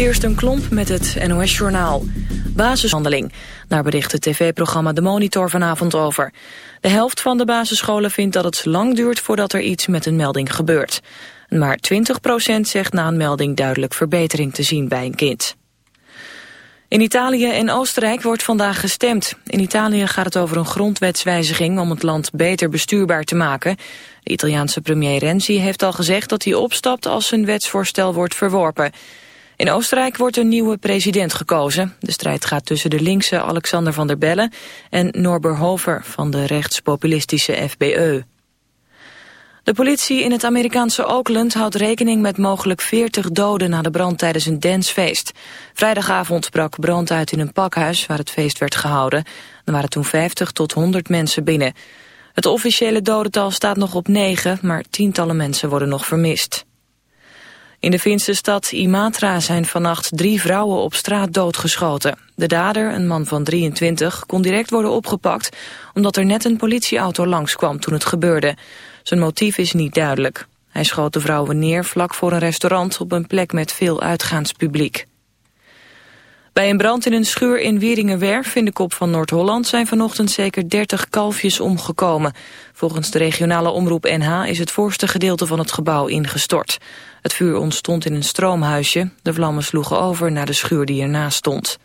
Kirsten Klomp met het NOS-journaal. Basishandeling. Daar bericht het tv-programma De Monitor vanavond over. De helft van de basisscholen vindt dat het lang duurt voordat er iets met een melding gebeurt. Maar 20% zegt na een melding duidelijk verbetering te zien bij een kind. In Italië en Oostenrijk wordt vandaag gestemd. In Italië gaat het over een grondwetswijziging om het land beter bestuurbaar te maken. De Italiaanse premier Renzi heeft al gezegd dat hij opstapt als zijn wetsvoorstel wordt verworpen. In Oostenrijk wordt een nieuwe president gekozen. De strijd gaat tussen de linkse Alexander van der Bellen en Norbert Hover van de rechtspopulistische FBE. De politie in het Amerikaanse Oakland houdt rekening met mogelijk 40 doden na de brand tijdens een dancefeest. Vrijdagavond brak brand uit in een pakhuis waar het feest werd gehouden. Er waren toen 50 tot 100 mensen binnen. Het officiële dodental staat nog op 9, maar tientallen mensen worden nog vermist. In de Finse stad Imatra zijn vannacht drie vrouwen op straat doodgeschoten. De dader, een man van 23, kon direct worden opgepakt... omdat er net een politieauto langskwam toen het gebeurde. Zijn motief is niet duidelijk. Hij schoot de vrouwen neer vlak voor een restaurant... op een plek met veel uitgaanspubliek. Bij een brand in een schuur in Wieringenwerf in de kop van Noord-Holland zijn vanochtend zeker 30 kalfjes omgekomen. Volgens de regionale omroep NH is het voorste gedeelte van het gebouw ingestort. Het vuur ontstond in een stroomhuisje. De vlammen sloegen over naar de schuur die ernaast stond.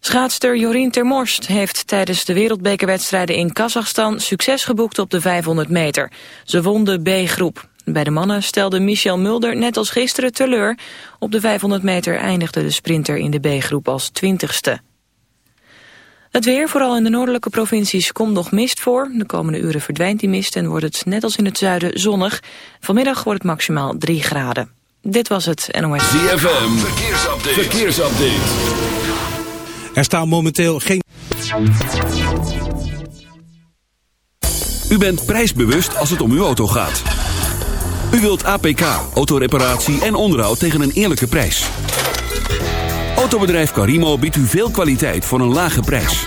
Schaatster Jorien Termorst heeft tijdens de wereldbekerwedstrijden in Kazachstan succes geboekt op de 500 meter. Ze won de B-groep. Bij de mannen stelde Michel Mulder net als gisteren teleur. Op de 500 meter eindigde de sprinter in de B-groep als twintigste. Het weer, vooral in de noordelijke provincies, komt nog mist voor. De komende uren verdwijnt die mist en wordt het net als in het zuiden zonnig. Vanmiddag wordt het maximaal 3 graden. Dit was het NOS. ZFM, verkeersupdate. verkeersupdate. Er staan momenteel geen... U bent prijsbewust als het om uw auto gaat. U wilt APK, autoreparatie en onderhoud tegen een eerlijke prijs. Autobedrijf Carimo biedt u veel kwaliteit voor een lage prijs.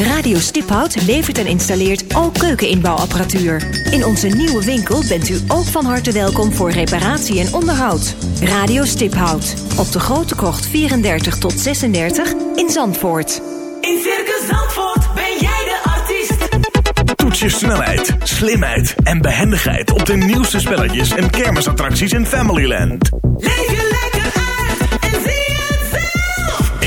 Radio Stiphout levert en installeert ook keukeninbouwapparatuur. In onze nieuwe winkel bent u ook van harte welkom voor reparatie en onderhoud. Radio Stiphout. Op de Grote Kocht 34 tot 36 in Zandvoort. In Circus Zandvoort ben jij de artiest. Toets je snelheid, slimheid en behendigheid op de nieuwste spelletjes en kermisattracties in Familyland. Leef je lekker uit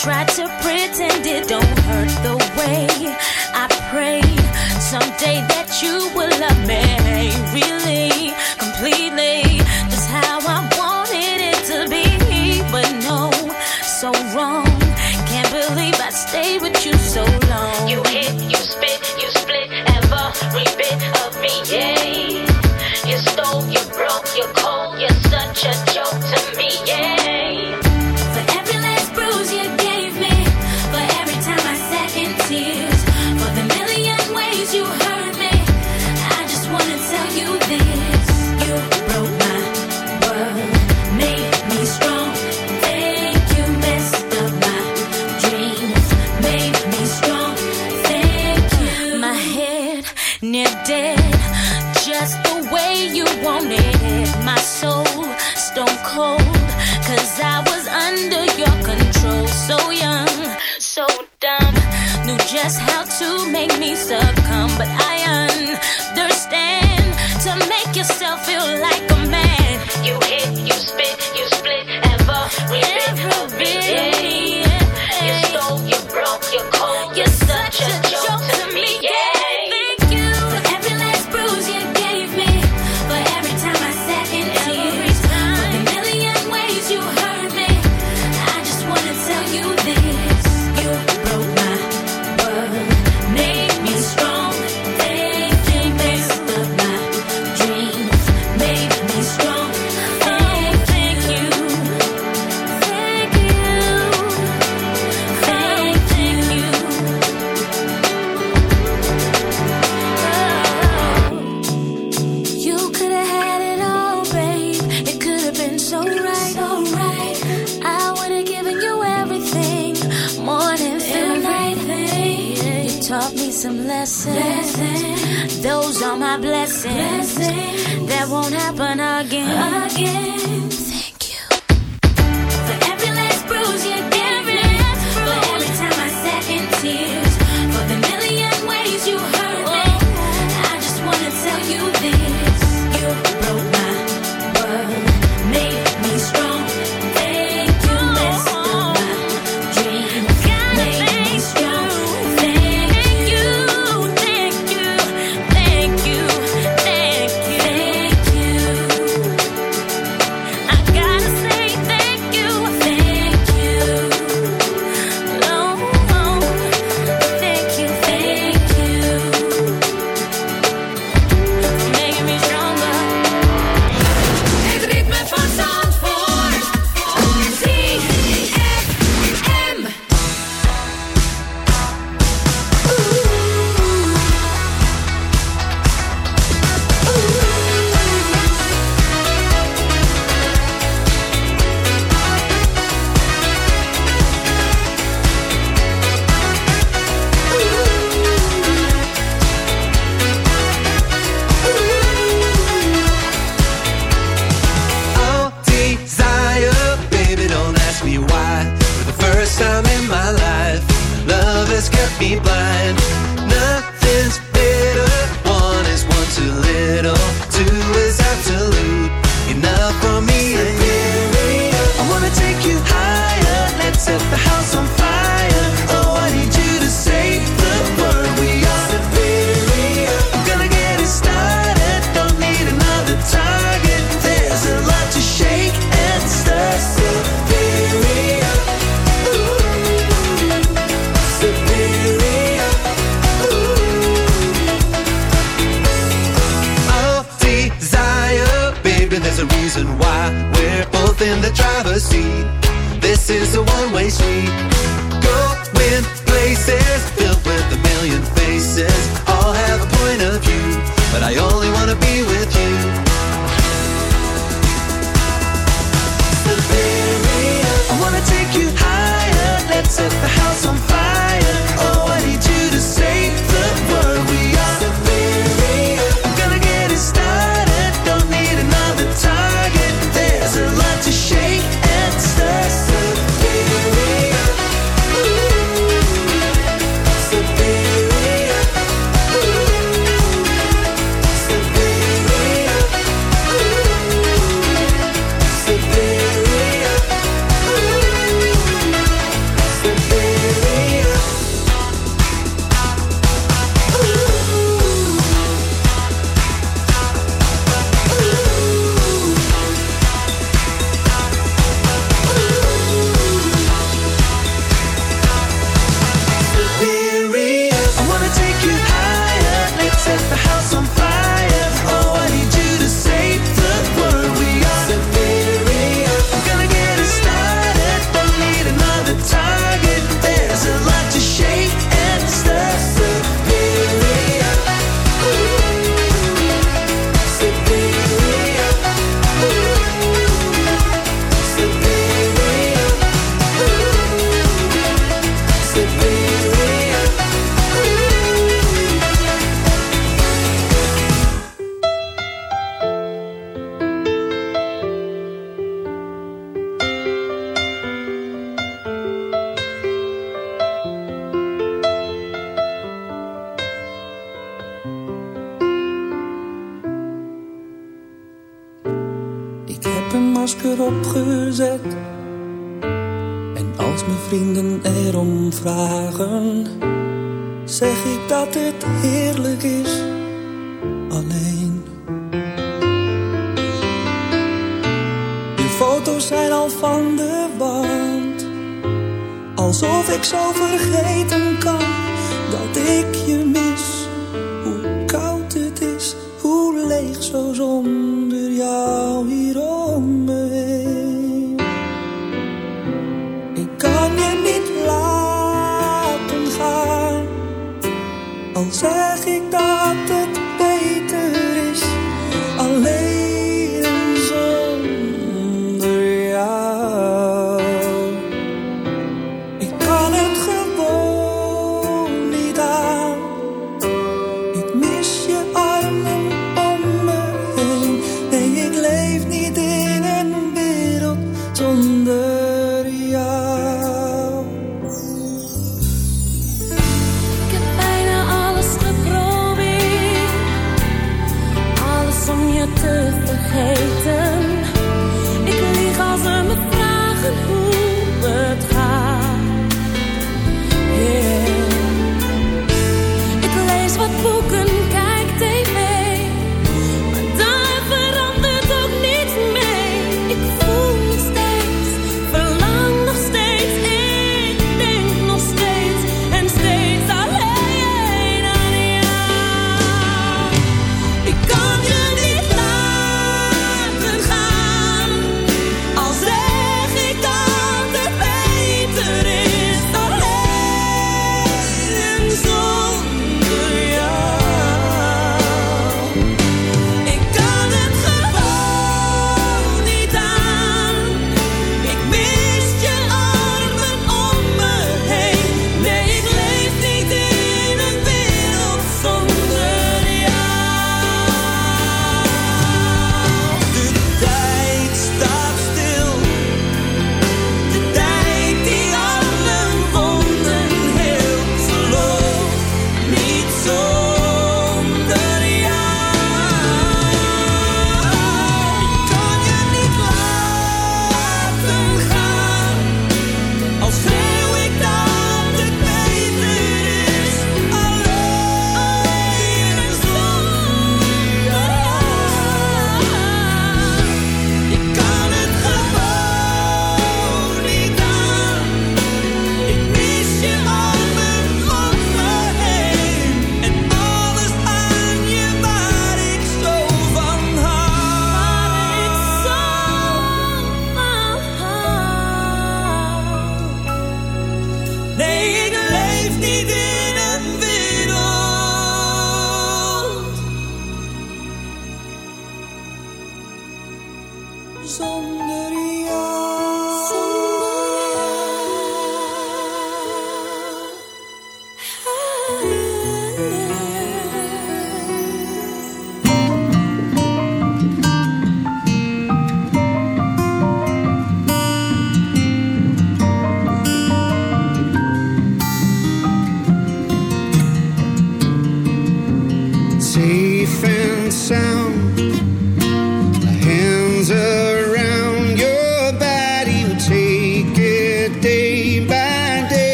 Tried to pretend it don't hurt the way I pray someday that you will love me really, completely, just how I wanted it to be. But no, so wrong. Can't believe I stayed with you so long. You hit, you spit, you split every bit of me, yeah. Make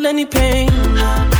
feel any pain.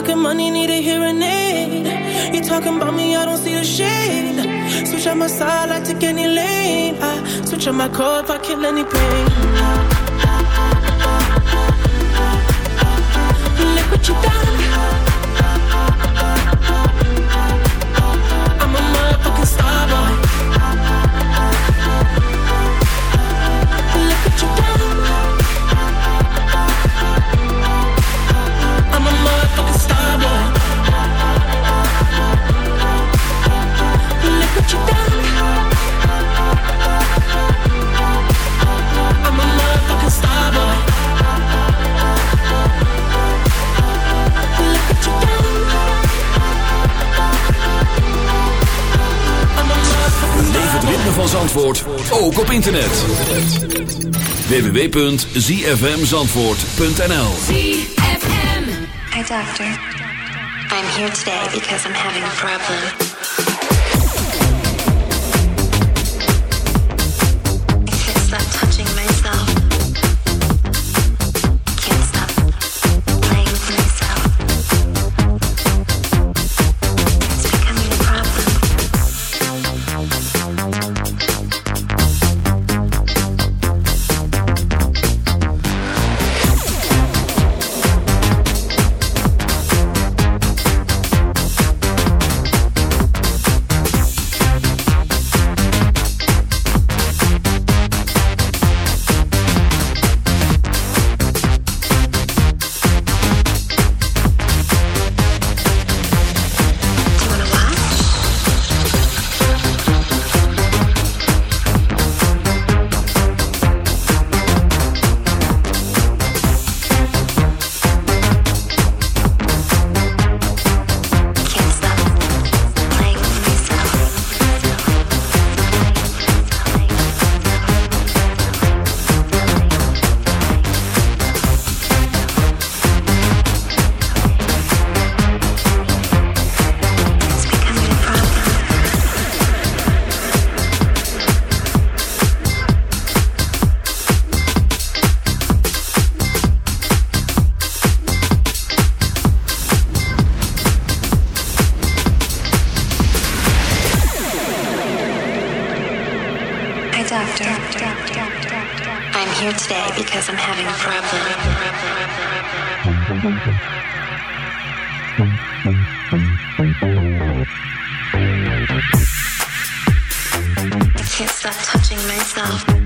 talking money, need a hearing aid. You talking about me, I don't see a shade. Switch out my side, I take any lane. I switch out my core if I kill any pain. Look what you done. Zandvoort ook op internet. www.zfmzandvoort.nl Hi, doctor. I'm here today because I'm having a problem. I can't stop touching myself.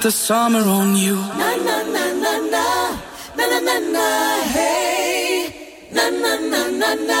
Spent the summer on you. Na na na na na. Na na na na hey. Na na na na na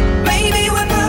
baby, we're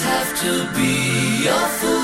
have to be your fool.